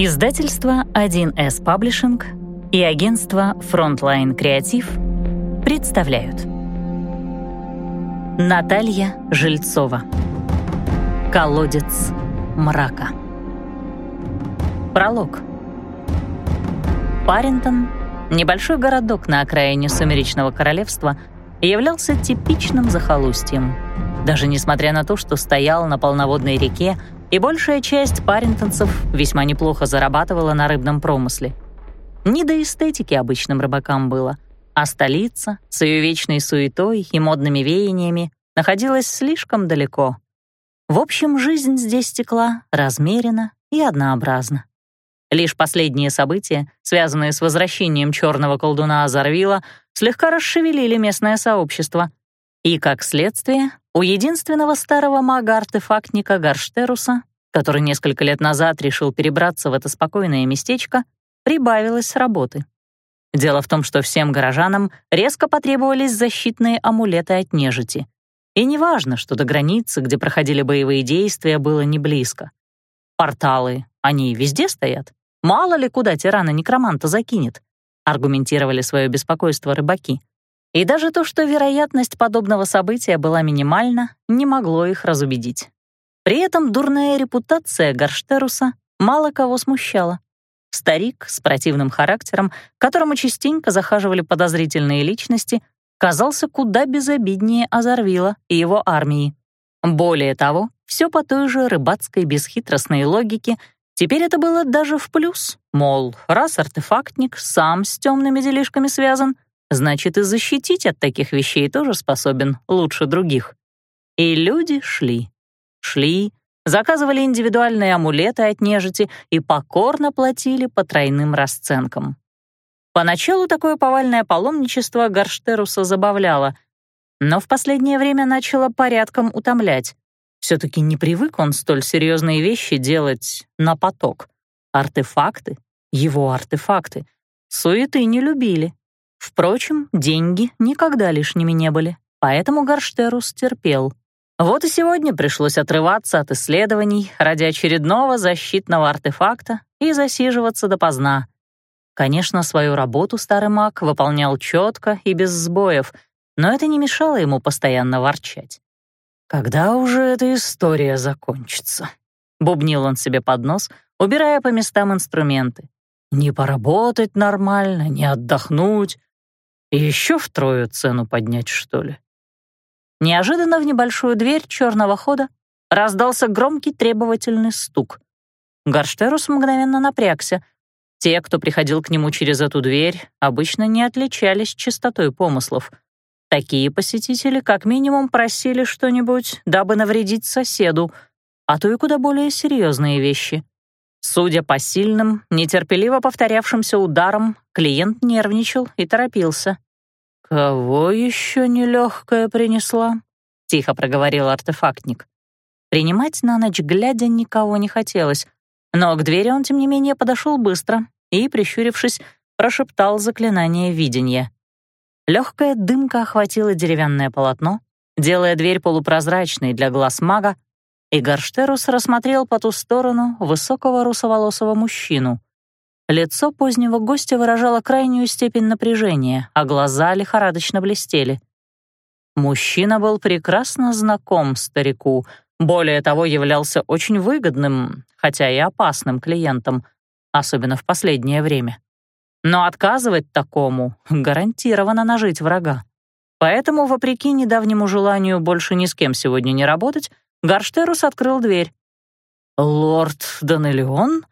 Издательство 1С Паблишинг и агентство Frontline Креатив представляют. Наталья Жильцова. Колодец мрака Пролог. Парентон, небольшой городок на окраине Сумеречного Королевства, являлся типичным захолустьем. Даже несмотря на то, что стоял на полноводной реке, и большая часть парентонцев весьма неплохо зарабатывала на рыбном промысле. Не до эстетики обычным рыбакам было, а столица с ее вечной суетой и модными веяниями находилась слишком далеко. В общем, жизнь здесь текла размеренно и однообразно. Лишь последние события, связанные с возвращением черного колдуна Азарвила, слегка расшевелили местное сообщество. И, как следствие, у единственного старого мага-артефактника Гарштеруса, который несколько лет назад решил перебраться в это спокойное местечко, прибавилось работы. Дело в том, что всем горожанам резко потребовались защитные амулеты от нежити. И неважно, что до границы, где проходили боевые действия, было не близко. Порталы, они везде стоят. Мало ли куда тирана некроманта закинет, аргументировали свое беспокойство рыбаки. И даже то, что вероятность подобного события была минимальна, не могло их разубедить. При этом дурная репутация Гарштеруса мало кого смущала. Старик с противным характером, которому частенько захаживали подозрительные личности, казался куда безобиднее Азарвила и его армии. Более того, все по той же рыбацкой бесхитростной логике, теперь это было даже в плюс, мол, раз артефактник сам с темными делишками связан — значит, и защитить от таких вещей тоже способен лучше других. И люди шли. Шли, заказывали индивидуальные амулеты от нежити и покорно платили по тройным расценкам. Поначалу такое повальное паломничество Гарштеруса забавляло, но в последнее время начало порядком утомлять. Все-таки не привык он столь серьезные вещи делать на поток. Артефакты, его артефакты, суеты не любили. Впрочем, деньги никогда лишними не были, поэтому Гарштерус терпел. Вот и сегодня пришлось отрываться от исследований ради очередного защитного артефакта и засиживаться допоздна. Конечно, свою работу старый маг выполнял четко и без сбоев, но это не мешало ему постоянно ворчать. «Когда уже эта история закончится?» — бубнил он себе под нос, убирая по местам инструменты. «Не поработать нормально, не отдохнуть, еще втрое цену поднять, что ли? Неожиданно в небольшую дверь черного хода раздался громкий требовательный стук. Гарштерус мгновенно напрягся. Те, кто приходил к нему через эту дверь, обычно не отличались чистотой помыслов. Такие посетители как минимум просили что-нибудь, дабы навредить соседу, а то и куда более серьезные вещи. Судя по сильным, нетерпеливо повторявшимся ударам, клиент нервничал и торопился. «Кого еще нелегкая принесла?» — тихо проговорил артефактник. Принимать на ночь глядя никого не хотелось, но к двери он, тем не менее, подошел быстро и, прищурившись, прошептал заклинание видения. Легкая дымка охватила деревянное полотно, делая дверь полупрозрачной для глаз мага, и Гарштерус рассмотрел по ту сторону высокого русоволосого мужчину. Лицо позднего гостя выражало крайнюю степень напряжения, а глаза лихорадочно блестели. Мужчина был прекрасно знаком старику, более того, являлся очень выгодным, хотя и опасным клиентом, особенно в последнее время. Но отказывать такому гарантированно нажить врага. Поэтому, вопреки недавнему желанию больше ни с кем сегодня не работать, Гарштерус открыл дверь. «Лорд Данелион,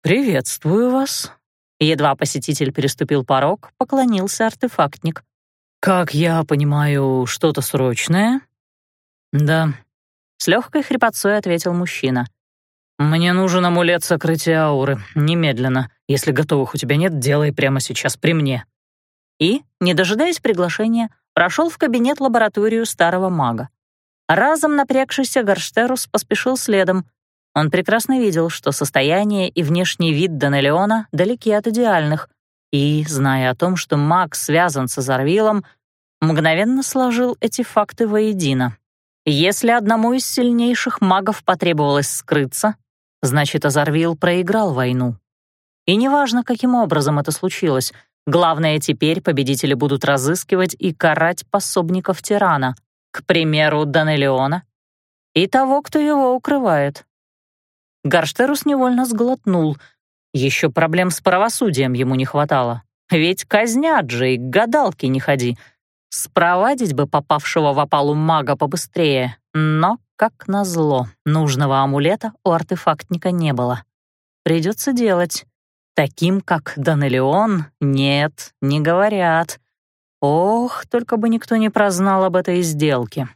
приветствую вас». Едва посетитель переступил порог, поклонился артефактник. «Как я понимаю, что-то срочное?» «Да», — с легкой хрипотцой ответил мужчина. «Мне нужен амулет сокрытия ауры, немедленно. Если готовых у тебя нет, делай прямо сейчас при мне». И, не дожидаясь приглашения, прошел в кабинет-лабораторию старого мага. Разом напрягшийся Гарштерус поспешил следом. Он прекрасно видел, что состояние и внешний вид Данелеона далеки от идеальных, и, зная о том, что маг связан с Азарвилом, мгновенно сложил эти факты воедино. Если одному из сильнейших магов потребовалось скрыться, Значит, Азарвил проиграл войну. И неважно, каким образом это случилось, главное, теперь победители будут разыскивать и карать пособников тирана, к примеру, Данелиона и того, кто его укрывает. Гарштерус невольно сглотнул. Еще проблем с правосудием ему не хватало. Ведь казнят же и к гадалке не ходи. Спровадить бы попавшего в опалу мага побыстрее, но, как назло, нужного амулета у артефактника не было. Придется делать. Таким, как Данелион, нет, не говорят. Ох, только бы никто не прознал об этой сделке.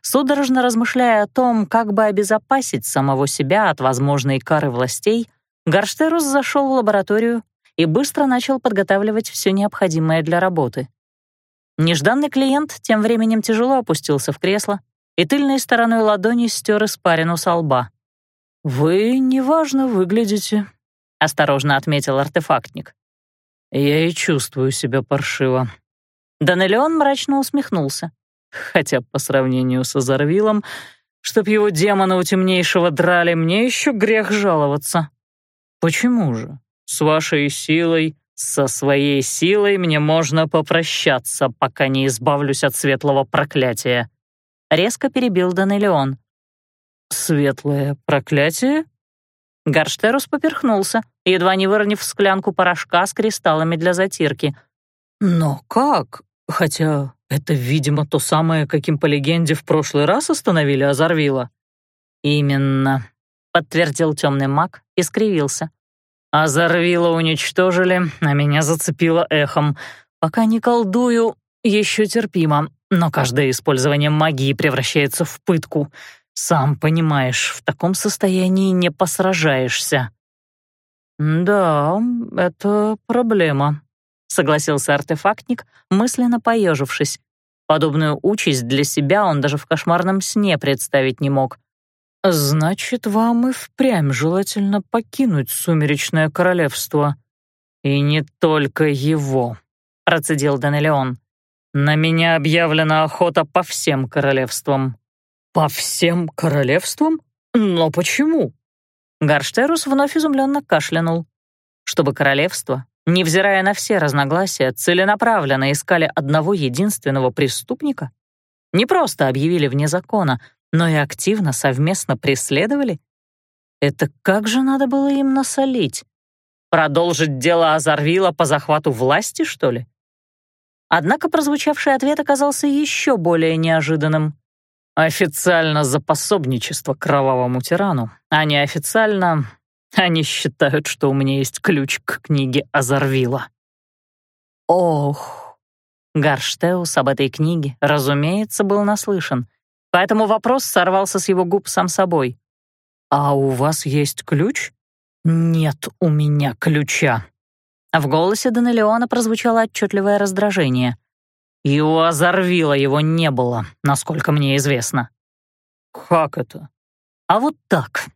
Судорожно размышляя о том, как бы обезопасить самого себя от возможной кары властей, Гарштерус зашел в лабораторию и быстро начал подготавливать все необходимое для работы. Нежданный клиент тем временем тяжело опустился в кресло и тыльной стороной ладони стер испарину со лба. «Вы неважно выглядите», — осторожно отметил артефактник. «Я и чувствую себя паршиво». Данелион мрачно усмехнулся. Хотя по сравнению с Азарвилом, чтоб его демона у темнейшего драли, мне еще грех жаловаться. Почему же? С вашей силой, со своей силой мне можно попрощаться, пока не избавлюсь от светлого проклятия. Резко перебил Данелион. Светлое проклятие? Гарштерус поперхнулся, едва не выронив склянку порошка с кристаллами для затирки. «Но как? Хотя это, видимо, то самое, каким по легенде в прошлый раз остановили Азарвила». «Именно», — подтвердил темный маг и скривился. «Азарвила уничтожили, а меня зацепило эхом. Пока не колдую, еще терпимо, но каждое использование магии превращается в пытку. Сам понимаешь, в таком состоянии не посражаешься». «Да, это проблема», — согласился артефактник, мысленно поежившись. Подобную участь для себя он даже в кошмарном сне представить не мог. «Значит, вам и впрямь желательно покинуть Сумеречное Королевство. И не только его», — процедил Данелеон. «На меня объявлена охота по всем королевствам». «По всем королевствам? Но почему?» Гарштерус вновь изумленно кашлянул. Чтобы королевство невзирая на все разногласия, целенаправленно искали одного единственного преступника? Не просто объявили вне закона, но и активно совместно преследовали? Это как же надо было им насолить? Продолжить дело Азарвила по захвату власти, что ли? Однако прозвучавший ответ оказался еще более неожиданным. Официально за пособничество кровавому тирану, а неофициально они считают, что у меня есть ключ к книге Азарвила. Ох, Гарштеус об этой книге, разумеется, был наслышан, поэтому вопрос сорвался с его губ сам собой. «А у вас есть ключ?» «Нет у меня ключа». В голосе Данелеона прозвучало отчетливое раздражение. «И у Азарвила его не было, насколько мне известно». «Как это?» «А вот так.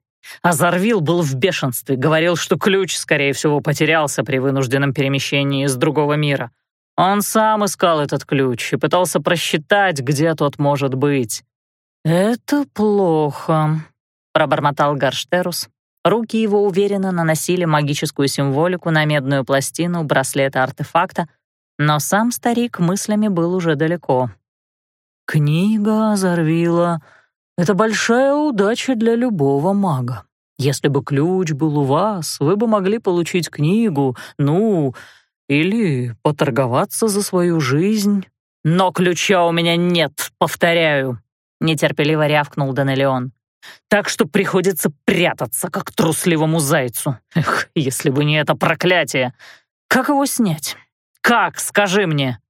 Азарвил был в бешенстве, говорил, что ключ, скорее всего, потерялся при вынужденном перемещении из другого мира. Он сам искал этот ключ и пытался просчитать, где тот может быть. «Это плохо», — пробормотал Гарштерус. Руки его уверенно наносили магическую символику на медную пластину браслета-артефакта, но сам старик мыслями был уже далеко. «Книга Азарвила это большая удача для любого мага. Если бы ключ был у вас, вы бы могли получить книгу, ну, или поторговаться за свою жизнь. Но ключа у меня нет, повторяю, нетерпеливо рявкнул Данелион. Так что приходится прятаться, как трусливому зайцу. Эх, если бы не это проклятие. Как его снять? Как, скажи мне?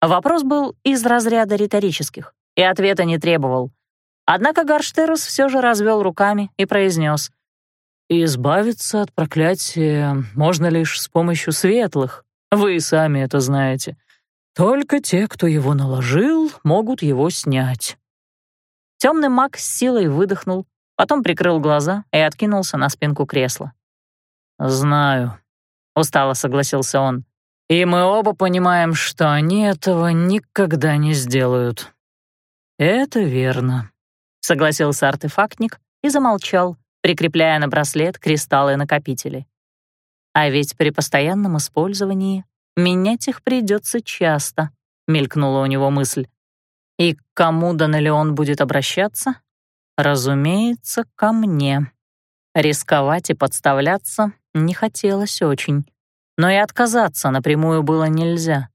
Вопрос был из разряда риторических, и ответа не требовал. Однако Гарштерус все же развел руками и произнес. «Избавиться от проклятия можно лишь с помощью светлых. Вы сами это знаете. Только те, кто его наложил, могут его снять». Темный маг с силой выдохнул, потом прикрыл глаза и откинулся на спинку кресла. «Знаю», — устало согласился он. «И мы оба понимаем, что они этого никогда не сделают». «Это верно», — согласился артефактник и замолчал, прикрепляя на браслет кристаллы-накопители. А ведь при постоянном использовании менять их придется часто, мелькнула у него мысль. И к кому Данелеон будет обращаться? Разумеется, ко мне. Рисковать и подставляться не хотелось очень. Но и отказаться напрямую было нельзя.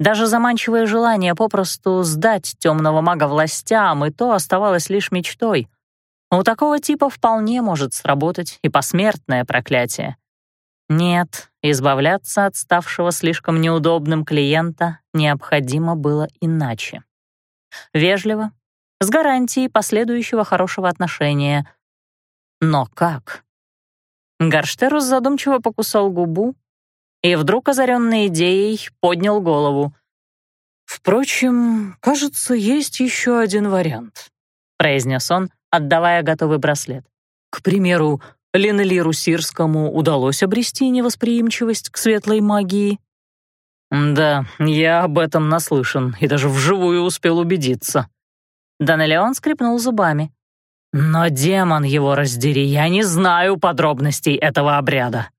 Даже заманчивое желание попросту сдать темного мага властям, и то оставалось лишь мечтой. У такого типа вполне может сработать и посмертное проклятие. Нет, избавляться от ставшего слишком неудобным клиента необходимо было иначе. Вежливо, с гарантией последующего хорошего отношения. Но как? Гарштерус задумчиво покусал губу и вдруг, озаренный идеей, поднял голову. «Впрочем, кажется, есть еще один вариант», — произнес он, отдавая готовый браслет. «К примеру, Ленелиру Сирскому удалось обрести невосприимчивость к светлой магии?» «Да, я об этом наслышан и даже вживую успел убедиться». Данелеон скрипнул зубами. «Но демон его раздери, я не знаю подробностей этого обряда».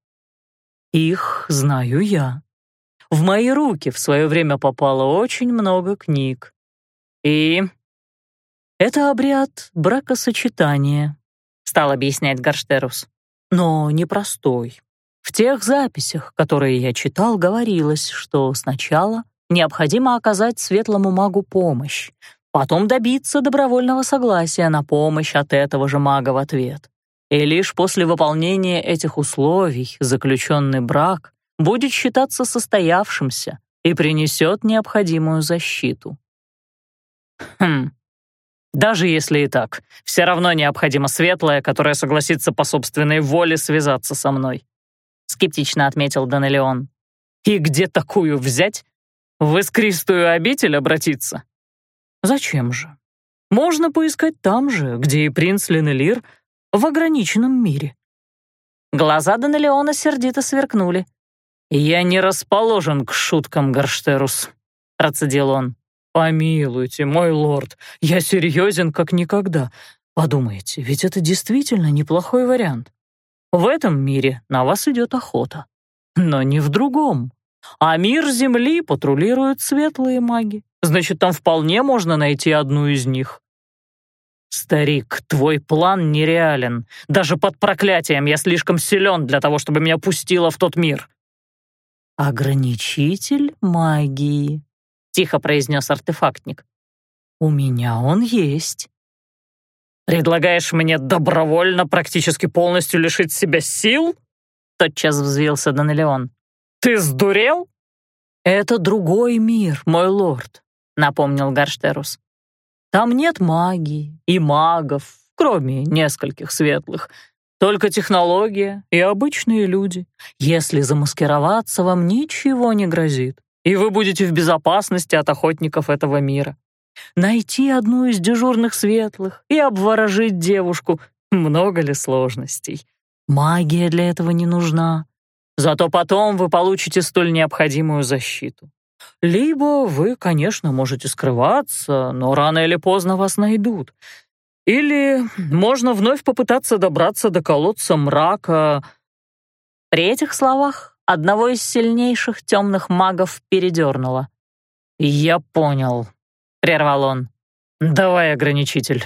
«Их знаю я. В мои руки в свое время попало очень много книг. И это обряд бракосочетания, стал объяснять Гарштерус. Но непростой. В тех записях, которые я читал, говорилось, что сначала необходимо оказать светлому магу помощь, потом добиться добровольного согласия на помощь от этого же мага в ответ. И лишь после выполнения этих условий заключенный брак будет считаться состоявшимся и принесет необходимую защиту. Хм, даже если и так, все равно необходимо светлое, которое согласится по собственной воле связаться со мной», — скептично отметил Данелеон. «И где такую взять? В искристую обитель обратиться?» «Зачем же? Можно поискать там же, где и принц Ленелир, в ограниченном мире». Глаза Данелеона сердито сверкнули. «Я не расположен к шуткам, Гарштерус», — процедил он. «Помилуйте, мой лорд, я серьезен как никогда. Подумайте, ведь это действительно неплохой вариант. В этом мире на вас идет охота, но не в другом. А мир Земли патрулируют светлые маги. Значит, там вполне можно найти одну из них». «Старик, твой план нереален. Даже под проклятием я слишком силен для того, чтобы меня пустило в тот мир». «Ограничитель магии», тихо произнес артефактник. «У меня он есть». «Предлагаешь мне добровольно практически полностью лишить себя сил?» Тотчас взвился Данелеон. «Ты сдурел?» «Это другой мир, мой лорд», — напомнил Гарштерус. «Там нет магии и магов, кроме нескольких светлых. Только технология и обычные люди. Если замаскироваться, вам ничего не грозит и вы будете в безопасности от охотников этого мира. Найти одну из дежурных светлых и обворожить девушку — много ли сложностей? Магия для этого не нужна. Зато потом вы получите столь необходимую защиту. Либо вы, конечно, можете скрываться, но рано или поздно вас найдут. Или можно вновь попытаться добраться до колодца мрака. При этих словах одного из сильнейших темных магов передернуло. «Я понял», — прервал он. «Давай ограничитель».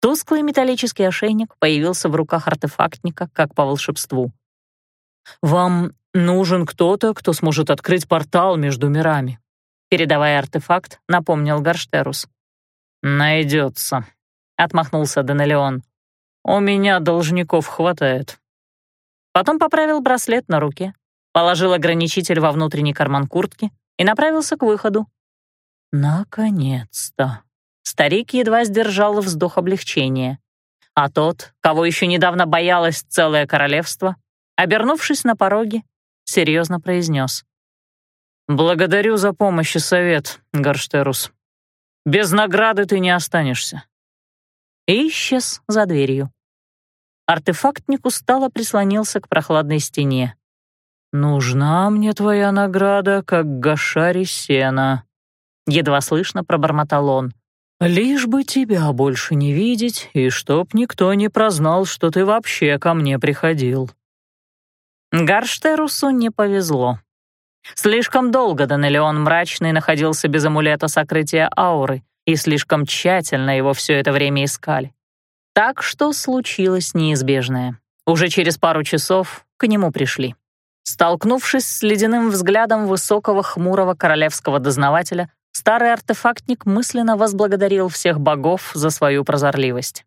Тусклый металлический ошейник появился в руках артефактника, как по волшебству. «Вам нужен кто-то, кто сможет открыть портал между мирами», передавая артефакт, напомнил Гарштерус. «Найдется», — отмахнулся Данелеон. «У меня должников хватает». Потом поправил браслет на руке, положил ограничитель во внутренний карман куртки и направился к выходу. Наконец-то. Старик едва сдержал вздох облегчения. А тот, кого еще недавно боялось целое королевство, обернувшись на пороге, серьезно произнес. «Благодарю за помощь и совет, Гарштерус. Без награды ты не останешься». И исчез за дверью. Артефактник устало прислонился к прохладной стене. «Нужна мне твоя награда, как гашари сена», — едва слышно пробормотал он. Лишь бы тебя больше не видеть, и чтоб никто не прознал, что ты вообще ко мне приходил». Гарштерусу не повезло. Слишком долго Данелион Мрачный находился без амулета сокрытия ауры, и слишком тщательно его все это время искали. Так что случилось неизбежное. Уже через пару часов к нему пришли. Столкнувшись с ледяным взглядом высокого хмурого королевского дознавателя, старый артефактник мысленно возблагодарил всех богов за свою прозорливость.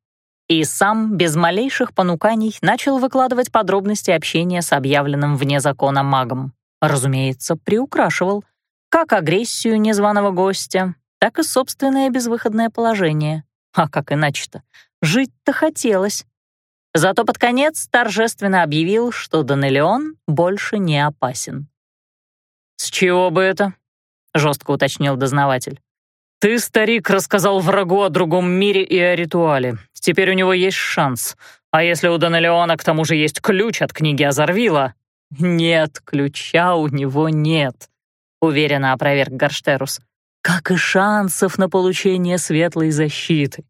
И сам, без малейших понуканий, начал выкладывать подробности общения с объявленным вне закона магом. Разумеется, приукрашивал как агрессию незваного гостя, так и собственное безвыходное положение. А как иначе-то? Жить-то хотелось. Зато под конец торжественно объявил, что Данелион больше не опасен. «С чего бы это?» — жестко уточнил дознаватель. «Ты, старик, рассказал врагу о другом мире и о ритуале. Теперь у него есть шанс. А если у Данелиона к тому же есть ключ от книги Азарвила?» «Нет, ключа у него нет», — уверенно опроверг Гарштерус. «Как и шансов на получение светлой защиты.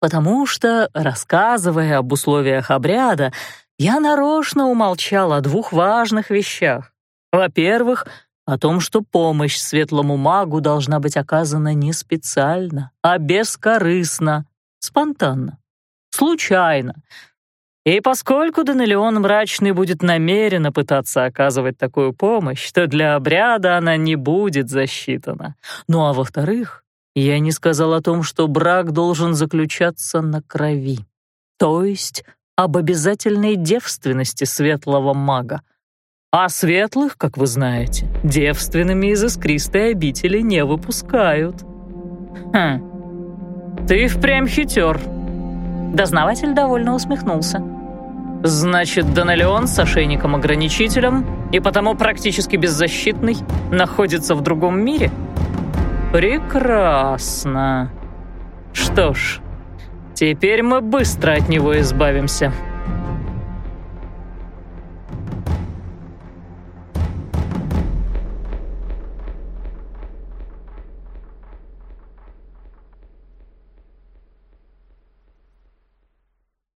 Потому что, рассказывая об условиях обряда, я нарочно умолчал о двух важных вещах. Во-первых, о том, что помощь светлому магу должна быть оказана не специально, а бескорыстно, спонтанно, случайно, и поскольку Данелион Мрачный будет намеренно пытаться оказывать такую помощь, то для обряда она не будет засчитана. Ну а во-вторых, я не сказал о том, что брак должен заключаться на крови, то есть об обязательной девственности светлого мага. А светлых, как вы знаете, девственными из искристой обители не выпускают. Хм, ты впрямь хитер. Дознаватель довольно усмехнулся. Значит, Данелион с ошейником-ограничителем и потому практически беззащитный находится в другом мире? Прекрасно. Что ж, теперь мы быстро от него избавимся.